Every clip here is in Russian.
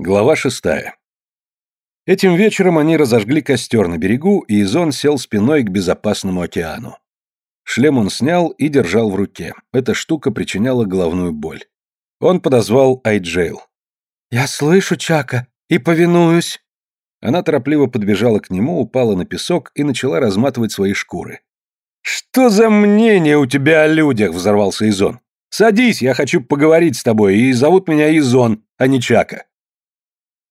Глава шестая. Этим вечером они разожгли костер на берегу, и Изон сел спиной к безопасному океану. Шлем он снял и держал в руке. Эта штука причиняла головную боль. Он подозвал Айджейл. «Я слышу Чака и повинуюсь». Она торопливо подбежала к нему, упала на песок и начала разматывать свои шкуры. «Что за мнение у тебя о людях?» — взорвался Изон. «Садись, я хочу поговорить с тобой, и зовут меня Изон, а не Чака».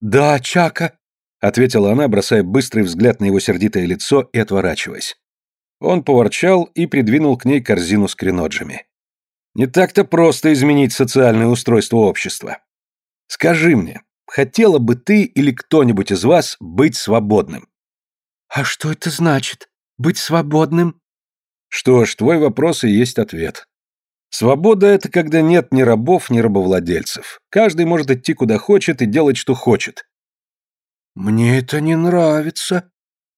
«Да, Чака», — ответила она, бросая быстрый взгляд на его сердитое лицо и отворачиваясь. Он поворчал и придвинул к ней корзину с креноджами. «Не так-то просто изменить социальное устройство общества. Скажи мне, хотела бы ты или кто-нибудь из вас быть свободным?» «А что это значит? Быть свободным?» «Что ж, твой вопрос и есть ответ. Свобода — это когда нет ни рабов, ни рабовладельцев. Каждый может идти куда хочет и делать, что хочет. «Мне это не нравится».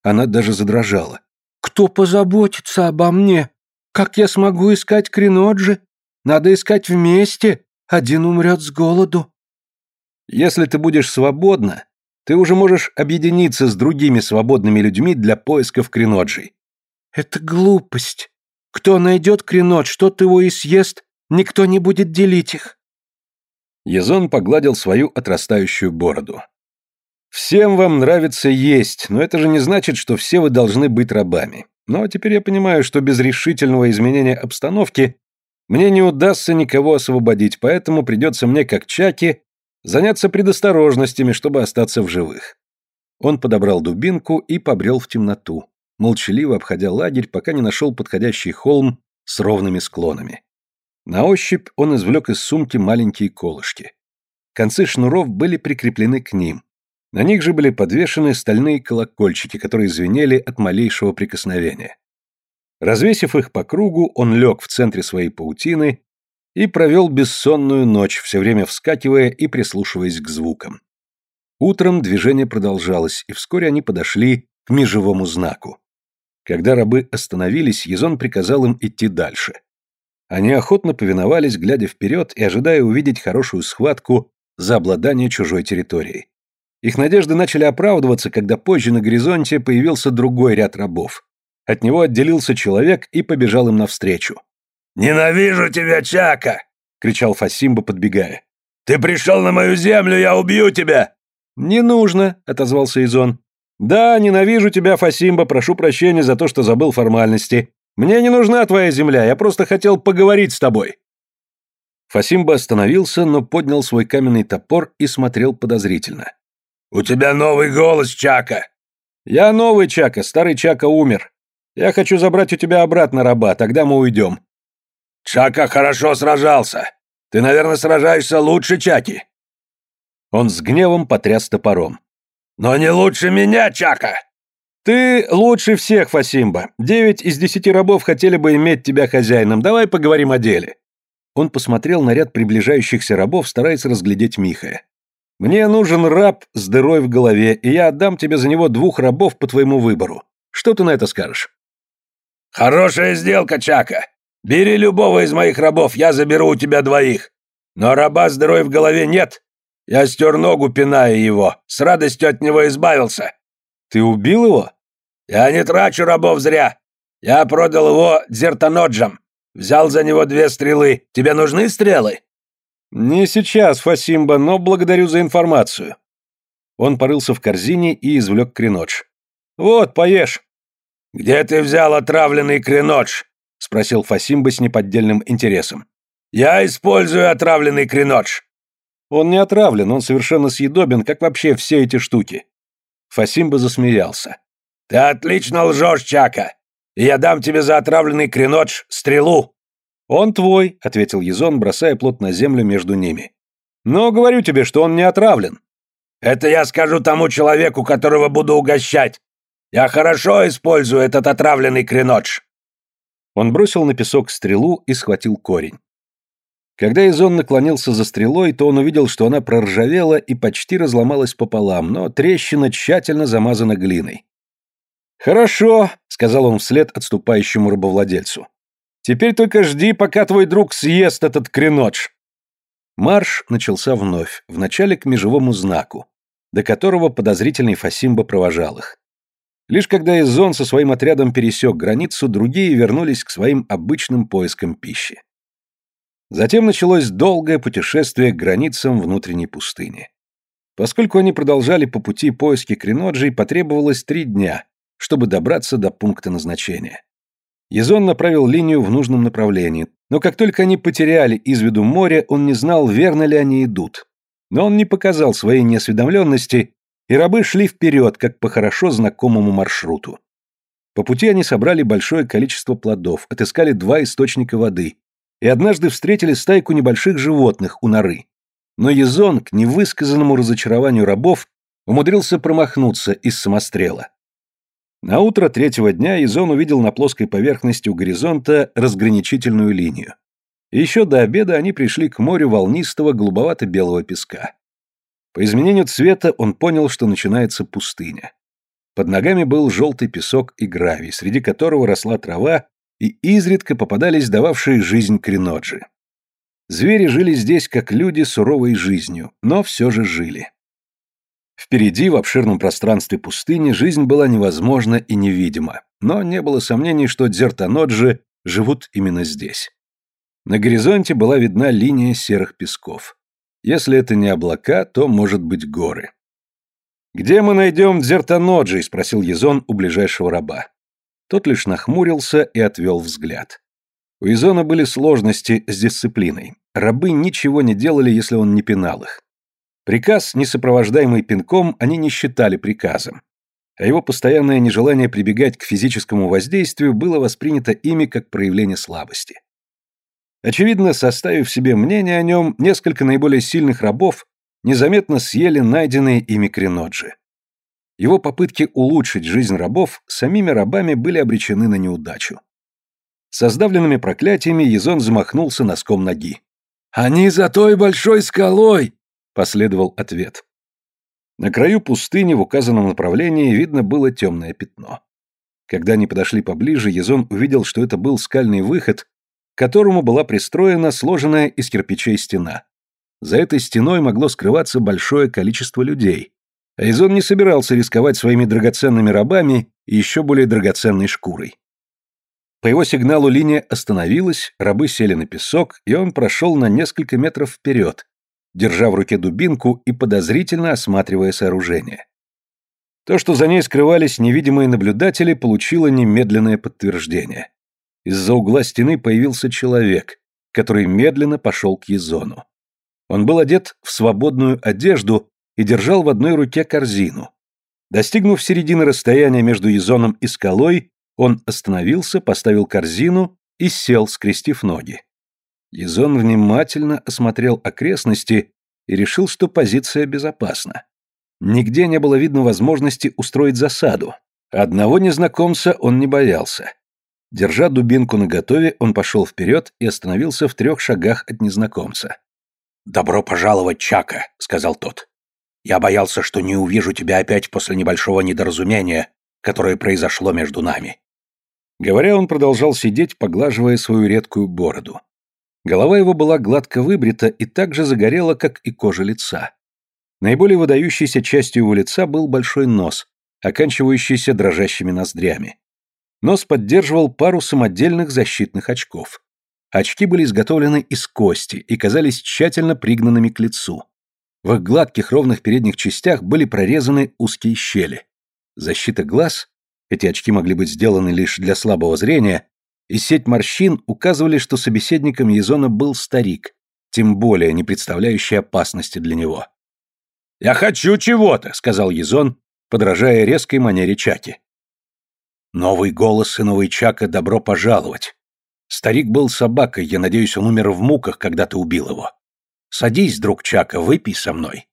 Она даже задрожала. «Кто позаботится обо мне? Как я смогу искать Криноджи? Надо искать вместе. Один умрет с голоду». «Если ты будешь свободна, ты уже можешь объединиться с другими свободными людьми для поисков Криноджей». «Это глупость. Кто найдет кренот, тот его и съест, никто не будет делить их. Язон погладил свою отрастающую бороду. «Всем вам нравится есть, но это же не значит, что все вы должны быть рабами. Но теперь я понимаю, что без решительного изменения обстановки мне не удастся никого освободить, поэтому придется мне, как Чаки, заняться предосторожностями, чтобы остаться в живых». Он подобрал дубинку и побрел в темноту молчаливо обходя лагерь, пока не нашел подходящий холм с ровными склонами. На ощупь он извлек из сумки маленькие колышки. Концы шнуров были прикреплены к ним. На них же были подвешены стальные колокольчики, которые звенели от малейшего прикосновения. Развесив их по кругу, он лег в центре своей паутины и провел бессонную ночь, все время вскакивая и прислушиваясь к звукам. Утром движение продолжалось, и вскоре они подошли к межевому знаку. Когда рабы остановились, Езон приказал им идти дальше. Они охотно повиновались, глядя вперед и ожидая увидеть хорошую схватку за обладание чужой территорией. Их надежды начали оправдываться, когда позже на горизонте появился другой ряд рабов. От него отделился человек и побежал им навстречу. «Ненавижу тебя, Чака!» — кричал Фасимба, подбегая. «Ты пришел на мою землю, я убью тебя!» «Не нужно», — отозвался Изон. «Да, ненавижу тебя, Фасимба, прошу прощения за то, что забыл формальности. Мне не нужна твоя земля, я просто хотел поговорить с тобой». Фасимба остановился, но поднял свой каменный топор и смотрел подозрительно. «У тебя новый голос, Чака!» «Я новый Чака, старый Чака умер. Я хочу забрать у тебя обратно раба, тогда мы уйдем». «Чака хорошо сражался. Ты, наверное, сражаешься лучше Чаки». Он с гневом потряс топором. «Но не лучше меня, Чака!» «Ты лучше всех, Фасимба. Девять из десяти рабов хотели бы иметь тебя хозяином. Давай поговорим о деле». Он посмотрел на ряд приближающихся рабов, стараясь разглядеть Михая. «Мне нужен раб с дырой в голове, и я отдам тебе за него двух рабов по твоему выбору. Что ты на это скажешь?» «Хорошая сделка, Чака. Бери любого из моих рабов, я заберу у тебя двоих. Но раба с дырой в голове нет. Я стер ногу, пиная его. С радостью от него избавился. Ты убил его? Я не трачу рабов зря. Я продал его дзертоноджам. Взял за него две стрелы. Тебе нужны стрелы? Не сейчас, Фасимба, но благодарю за информацию. Он порылся в корзине и извлек кренодж. Вот, поешь. Где ты взял отравленный кренодж? Спросил Фасимба с неподдельным интересом. Я использую отравленный кренодж. Он не отравлен, он совершенно съедобен, как вообще все эти штуки. Фасимба засмеялся. Ты отлично лжешь, Чака. Я дам тебе за отравленный кренодж стрелу. Он твой, ответил Езон, бросая плот на землю между ними. Но говорю тебе, что он не отравлен. Это я скажу тому человеку, которого буду угощать. Я хорошо использую этот отравленный кренодж. Он бросил на песок стрелу и схватил корень. Когда Изон наклонился за стрелой, то он увидел, что она проржавела и почти разломалась пополам, но трещина тщательно замазана глиной. «Хорошо», — сказал он вслед отступающему рабовладельцу. «Теперь только жди, пока твой друг съест этот кренодж». Марш начался вновь, вначале к межевому знаку, до которого подозрительный Фасимба провожал их. Лишь когда Изон со своим отрядом пересек границу, другие вернулись к своим обычным поискам пищи. Затем началось долгое путешествие к границам внутренней пустыни. Поскольку они продолжали по пути поиски Креноджей, потребовалось три дня, чтобы добраться до пункта назначения. Езон направил линию в нужном направлении, но как только они потеряли из виду море, он не знал, верно ли они идут. Но он не показал своей неосведомленности, и рабы шли вперед, как по хорошо знакомому маршруту. По пути они собрали большое количество плодов, отыскали два источника воды и однажды встретили стайку небольших животных у норы. Но Езон, к невысказанному разочарованию рабов, умудрился промахнуться из самострела. На утро третьего дня Езон увидел на плоской поверхности у горизонта разграничительную линию. Еще до обеда они пришли к морю волнистого голубовато-белого песка. По изменению цвета он понял, что начинается пустыня. Под ногами был желтый песок и гравий, среди которого росла трава и изредка попадались дававшие жизнь креноджи. Звери жили здесь, как люди, суровой жизнью, но все же жили. Впереди, в обширном пространстве пустыни, жизнь была невозможна и невидима, но не было сомнений, что дзертаноджи живут именно здесь. На горизонте была видна линия серых песков. Если это не облака, то, может быть, горы. «Где мы найдем дзертаноджи?» — спросил Езон у ближайшего раба. Тот лишь нахмурился и отвел взгляд. У Изона были сложности с дисциплиной. Рабы ничего не делали, если он не пинал их. Приказ, не сопровождаемый пинком, они не считали приказом. А его постоянное нежелание прибегать к физическому воздействию было воспринято ими как проявление слабости. Очевидно, составив себе мнение о нем, несколько наиболее сильных рабов незаметно съели найденные ими креноджи. Его попытки улучшить жизнь рабов самими рабами были обречены на неудачу. Со сдавленными проклятиями Езон замахнулся носком ноги. «Они за той большой скалой!» — последовал ответ. На краю пустыни в указанном направлении видно было темное пятно. Когда они подошли поближе, Езон увидел, что это был скальный выход, к которому была пристроена сложенная из кирпичей стена. За этой стеной могло скрываться большое количество людей, Айзон не собирался рисковать своими драгоценными рабами и еще более драгоценной шкурой. По его сигналу линия остановилась, рабы сели на песок, и он прошел на несколько метров вперед, держа в руке дубинку и подозрительно осматривая сооружение. То, что за ней скрывались невидимые наблюдатели, получило немедленное подтверждение. Из-за угла стены появился человек, который медленно пошел к Езону. Он был одет в свободную одежду и держал в одной руке корзину. Достигнув середины расстояния между Езоном и скалой, он остановился, поставил корзину и сел, скрестив ноги. Езон внимательно осмотрел окрестности и решил, что позиция безопасна. Нигде не было видно возможности устроить засаду. Одного незнакомца он не боялся. Держа дубинку наготове, он пошел вперед и остановился в трех шагах от незнакомца. «Добро пожаловать, Чака», — сказал тот. Я боялся, что не увижу тебя опять после небольшого недоразумения, которое произошло между нами». Говоря, он продолжал сидеть, поглаживая свою редкую бороду. Голова его была гладко выбрита и так же загорела, как и кожа лица. Наиболее выдающейся частью его лица был большой нос, оканчивающийся дрожащими ноздрями. Нос поддерживал пару самодельных защитных очков. Очки были изготовлены из кости и казались тщательно пригнанными к лицу. В их гладких ровных передних частях были прорезаны узкие щели. Защита глаз, эти очки могли быть сделаны лишь для слабого зрения, и сеть морщин указывали, что собеседником Езона был старик, тем более не представляющий опасности для него. «Я хочу чего-то», — сказал Езон, подражая резкой манере Чаки. Новый голос и новый Чака «Добро пожаловать». Старик был собакой, я надеюсь, он умер в муках, когда ты убил его. Садись, друг Чака, выпей со мной.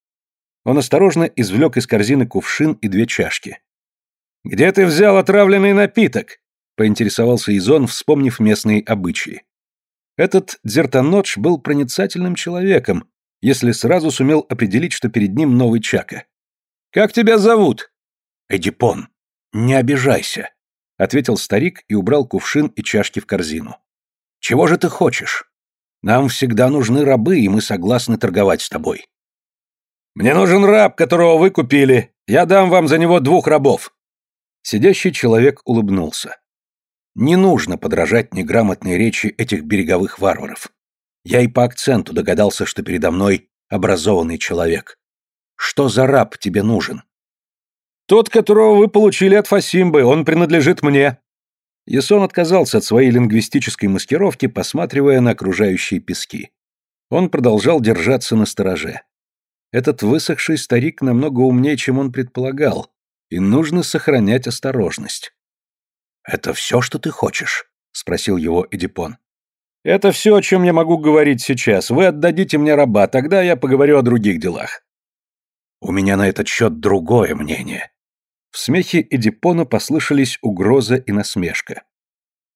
Он осторожно извлек из корзины кувшин и две чашки. «Где ты взял отравленный напиток?» — поинтересовался Изон, вспомнив местные обычаи. Этот Дзертанодж был проницательным человеком, если сразу сумел определить, что перед ним новый Чака. «Как тебя зовут?» «Эдипон. Не обижайся», — ответил старик и убрал кувшин и чашки в корзину. «Чего же ты хочешь?» Нам всегда нужны рабы, и мы согласны торговать с тобой. Мне нужен раб, которого вы купили. Я дам вам за него двух рабов. Сидящий человек улыбнулся. Не нужно подражать неграмотной речи этих береговых варваров. Я и по акценту догадался, что передо мной образованный человек. Что за раб тебе нужен? Тот, которого вы получили от Фасимбы, он принадлежит мне. Ясон отказался от своей лингвистической маскировки, посматривая на окружающие пески. Он продолжал держаться на стороже. Этот высохший старик намного умнее, чем он предполагал, и нужно сохранять осторожность. «Это все, что ты хочешь?» — спросил его Эдипон. «Это все, о чем я могу говорить сейчас. Вы отдадите мне раба, тогда я поговорю о других делах». «У меня на этот счет другое мнение». В смехе Эдипона послышались угроза и насмешка.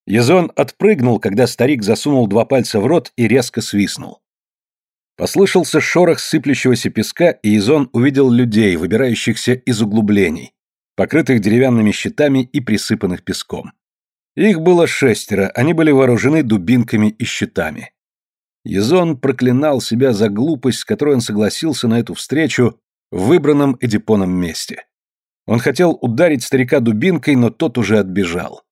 Язон отпрыгнул, когда старик засунул два пальца в рот и резко свистнул. Послышался шорох сыплющегося песка, и Язон увидел людей, выбирающихся из углублений, покрытых деревянными щитами и присыпанных песком. Их было шестеро, они были вооружены дубинками и щитами. Езон проклинал себя за глупость, с которой он согласился на эту встречу в выбранном Эдипоном месте. Он хотел ударить старика дубинкой, но тот уже отбежал.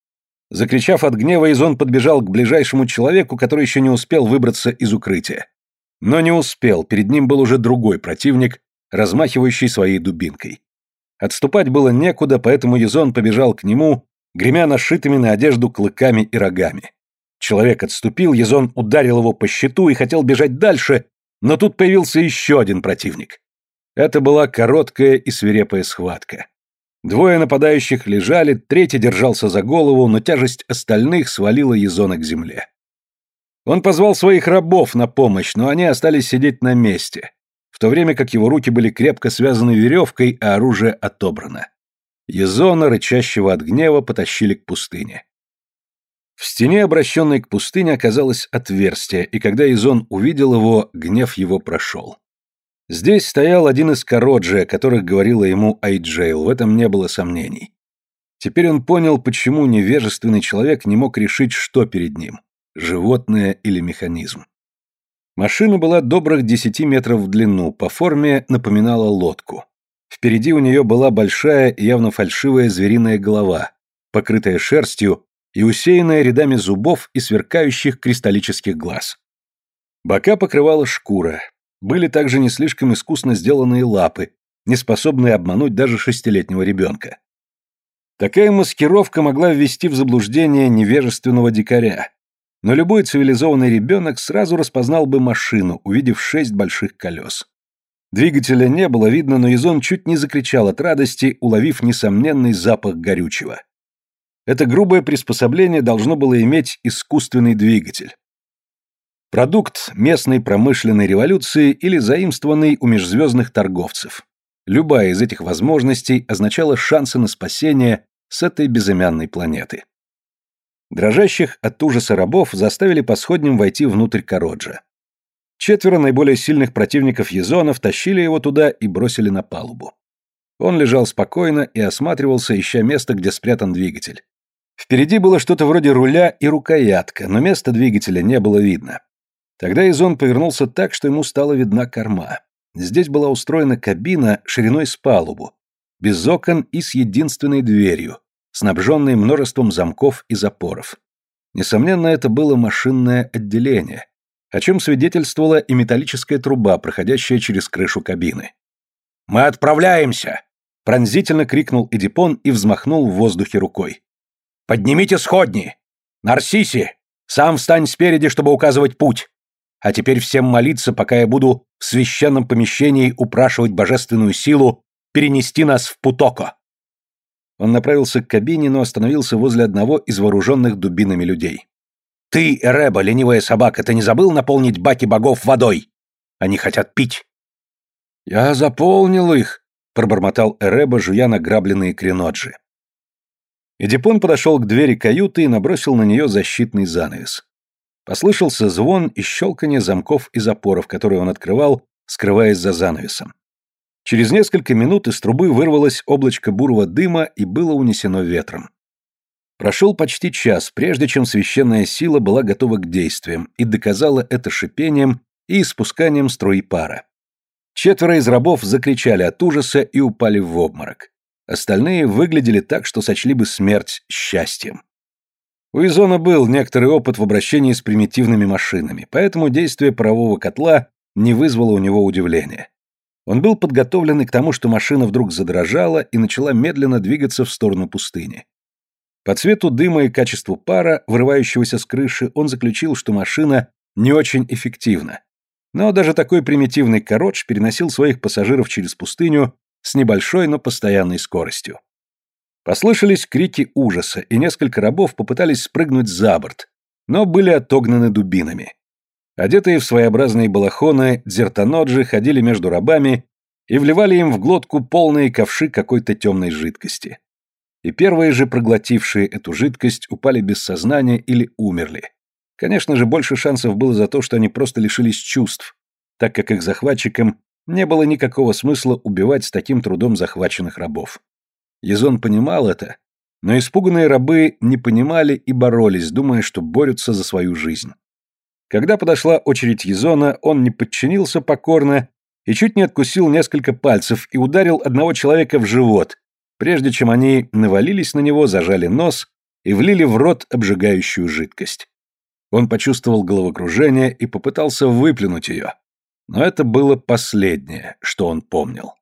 Закричав от гнева, Изон подбежал к ближайшему человеку, который еще не успел выбраться из укрытия. Но не успел, перед ним был уже другой противник, размахивающий своей дубинкой. Отступать было некуда, поэтому Езон побежал к нему, гремя нашитыми на одежду клыками и рогами. Человек отступил, Езон ударил его по щиту и хотел бежать дальше, но тут появился еще один противник. Это была короткая и свирепая схватка. Двое нападающих лежали, третий держался за голову, но тяжесть остальных свалила Езона к земле. Он позвал своих рабов на помощь, но они остались сидеть на месте в то время как его руки были крепко связаны веревкой, а оружие отобрано. Езона, рычащего от гнева, потащили к пустыне. В стене, обращенной к пустыне, оказалось отверстие, и когда Изон увидел его, гнев его прошел. Здесь стоял один из Короджи, о которых говорила ему Айджейл, в этом не было сомнений. Теперь он понял, почему невежественный человек не мог решить, что перед ним – животное или механизм. Машина была добрых десяти метров в длину, по форме напоминала лодку. Впереди у нее была большая, явно фальшивая звериная голова, покрытая шерстью и усеянная рядами зубов и сверкающих кристаллических глаз. Бока покрывала шкура. Были также не слишком искусно сделанные лапы, не способные обмануть даже шестилетнего ребенка. Такая маскировка могла ввести в заблуждение невежественного дикаря, но любой цивилизованный ребенок сразу распознал бы машину, увидев шесть больших колес. Двигателя не было видно, но Изон чуть не закричал от радости, уловив несомненный запах горючего. Это грубое приспособление должно было иметь искусственный двигатель. Продукт местной промышленной революции или заимствованный у межзвездных торговцев. Любая из этих возможностей означала шансы на спасение с этой безымянной планеты. Дрожащих от ужаса рабов заставили по сходням войти внутрь Короджа. Четверо наиболее сильных противников Езона втащили его туда и бросили на палубу. Он лежал спокойно и осматривался, ища место, где спрятан двигатель. Впереди было что-то вроде руля и рукоятка, но места двигателя не было видно. Тогда Изон повернулся так, что ему стала видна корма. Здесь была устроена кабина шириной с палубу, без окон и с единственной дверью, снабженный множеством замков и запоров. Несомненно, это было машинное отделение, о чем свидетельствовала и металлическая труба, проходящая через крышу кабины. «Мы отправляемся!» — пронзительно крикнул Эдипон и взмахнул в воздухе рукой. «Поднимите сходни! Нарсиси, сам встань спереди, чтобы указывать путь! А теперь всем молиться, пока я буду в священном помещении упрашивать божественную силу перенести нас в Путоко!» Он направился к кабине, но остановился возле одного из вооруженных дубинами людей. «Ты, Эреба, ленивая собака, ты не забыл наполнить баки богов водой? Они хотят пить». «Я заполнил их», — пробормотал Эреба, жуя награбленные креноджи. Эдипон подошел к двери каюты и набросил на нее защитный занавес. Послышался звон и щелканье замков и запоров, которые он открывал, скрываясь за занавесом. Через несколько минут из трубы вырвалось облачко бурого дыма и было унесено ветром. Прошел почти час, прежде чем священная сила была готова к действиям и доказала это шипением и испусканием струи пара. Четверо из рабов закричали от ужаса и упали в обморок. Остальные выглядели так, что сочли бы смерть счастьем. У Изона был некоторый опыт в обращении с примитивными машинами, поэтому действие парового котла не вызвало у него удивления. Он был подготовлен и к тому, что машина вдруг задрожала и начала медленно двигаться в сторону пустыни. По цвету дыма и качеству пара, вырывающегося с крыши, он заключил, что машина не очень эффективна. Но даже такой примитивный коротш переносил своих пассажиров через пустыню с небольшой, но постоянной скоростью. Послышались крики ужаса, и несколько рабов попытались спрыгнуть за борт, но были отогнаны дубинами. Одетые в своеобразные балахоны, дзертаноджи ходили между рабами и вливали им в глотку полные ковши какой-то темной жидкости. И первые же проглотившие эту жидкость упали без сознания или умерли. Конечно же, больше шансов было за то, что они просто лишились чувств, так как их захватчикам не было никакого смысла убивать с таким трудом захваченных рабов. Езон понимал это, но испуганные рабы не понимали и боролись, думая, что борются за свою жизнь. Когда подошла очередь Езона, он не подчинился покорно и чуть не откусил несколько пальцев и ударил одного человека в живот, прежде чем они навалились на него, зажали нос и влили в рот обжигающую жидкость. Он почувствовал головокружение и попытался выплюнуть ее. Но это было последнее, что он помнил.